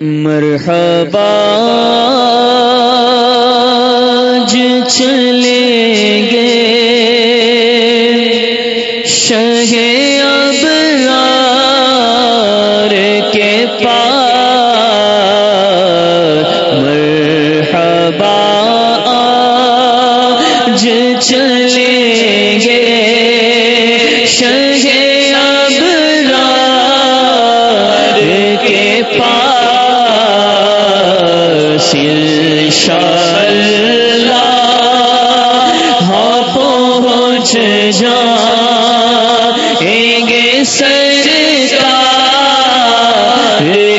مرحبا آج چلے گے شہ آر کے پا مرحبا آج چلے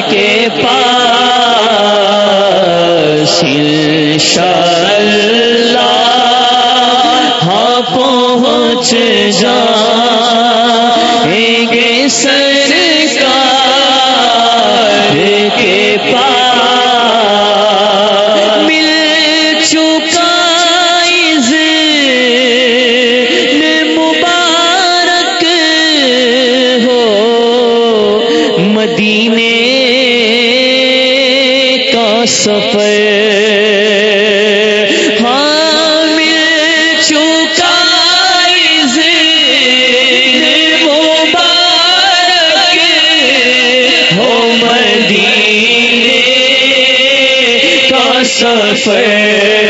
کے پا شاہ سفر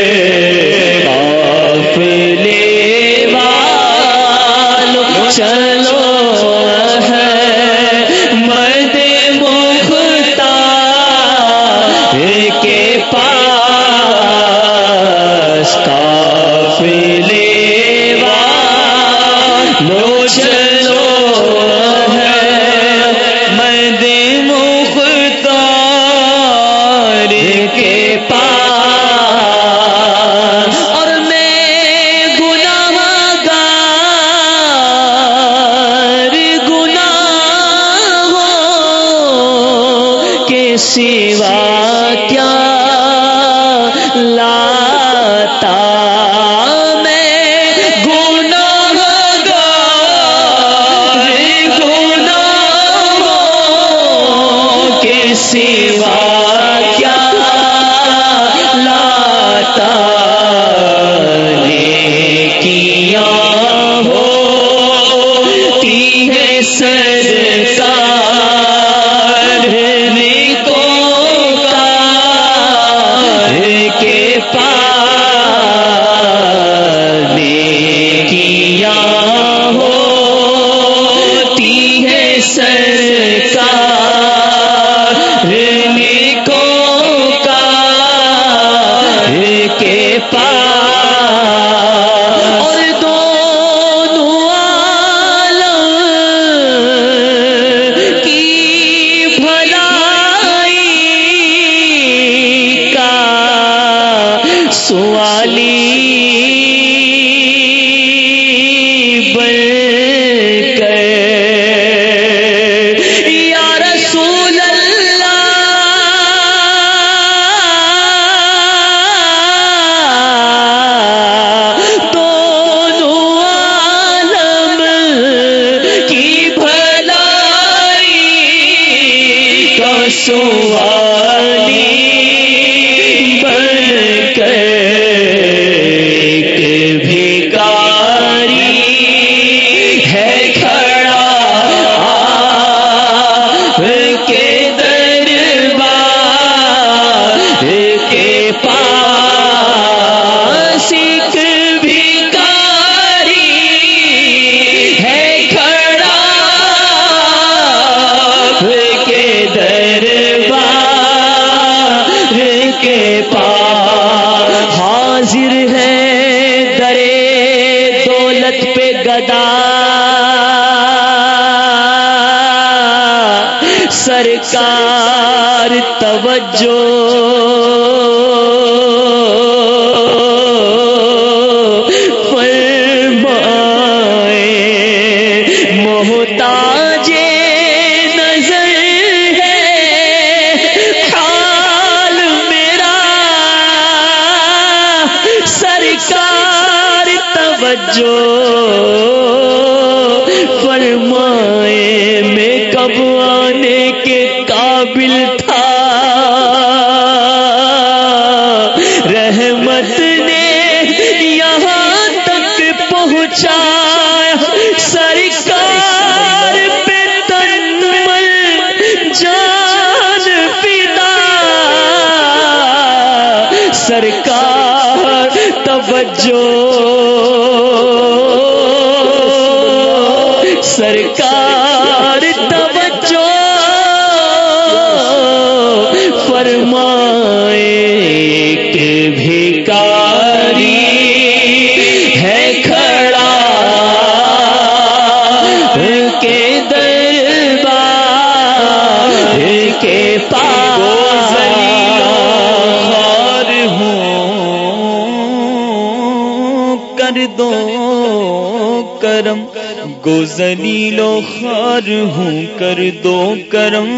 گوزلی لو خار ہوں، کر دو کرم۔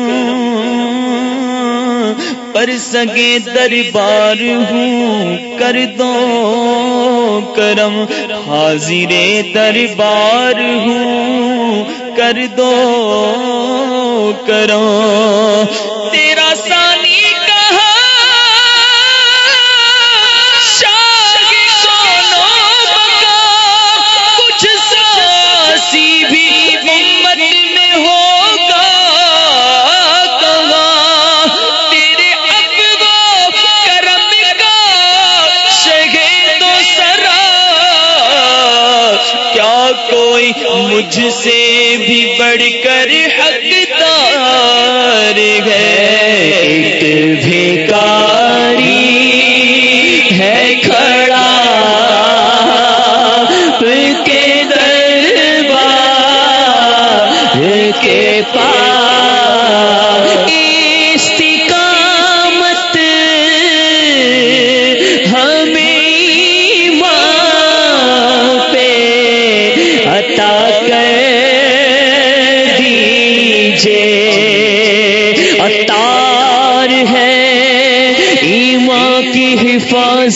پر سگے دربار ہوں، کر دو کرم۔ حاضر دربار ہوں، کر دو کرم۔ مجھ سے بھی بڑھ کر حقدار ہے۔ ایک بھی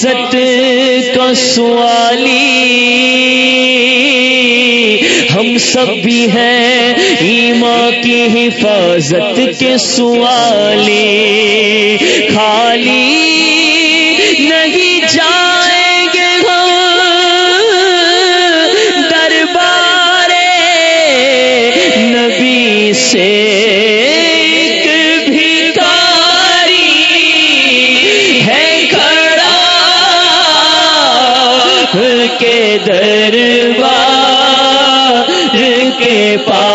حفاظت کا سوالی ہم سب بھی ہیں ایمان کی حفاظت کے سوالی خالی نہیں جائیں گے دربار نبی سے دربار کے پاس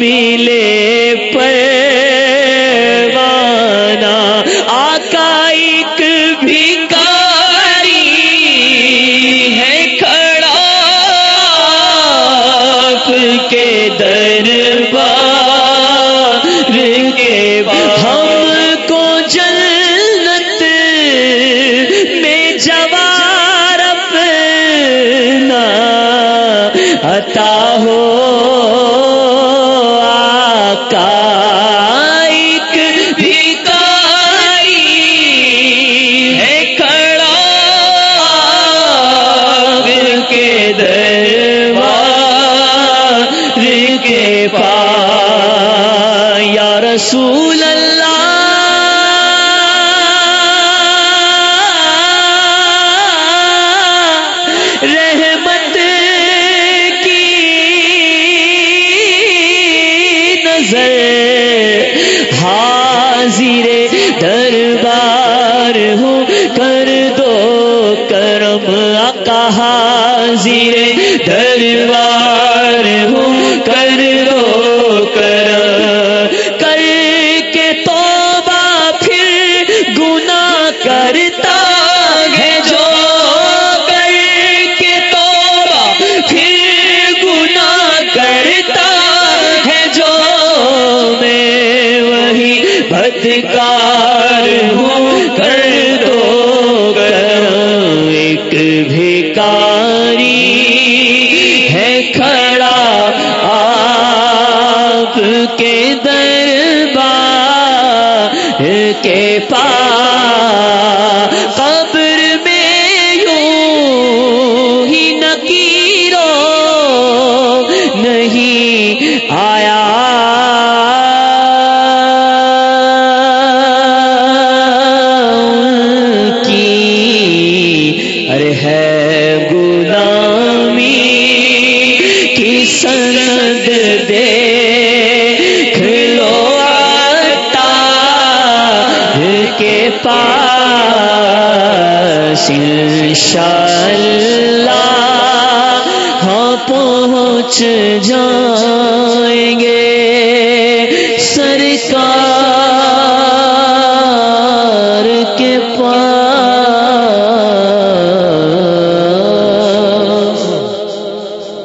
ملے بھیکاری ہے کھڑا آپ کے دربار کے پاس۔ قبر میں یوں ہی نکیرو نہیں آیا۔ انشاءاللہ ہاں پہنچ جائیں گے۔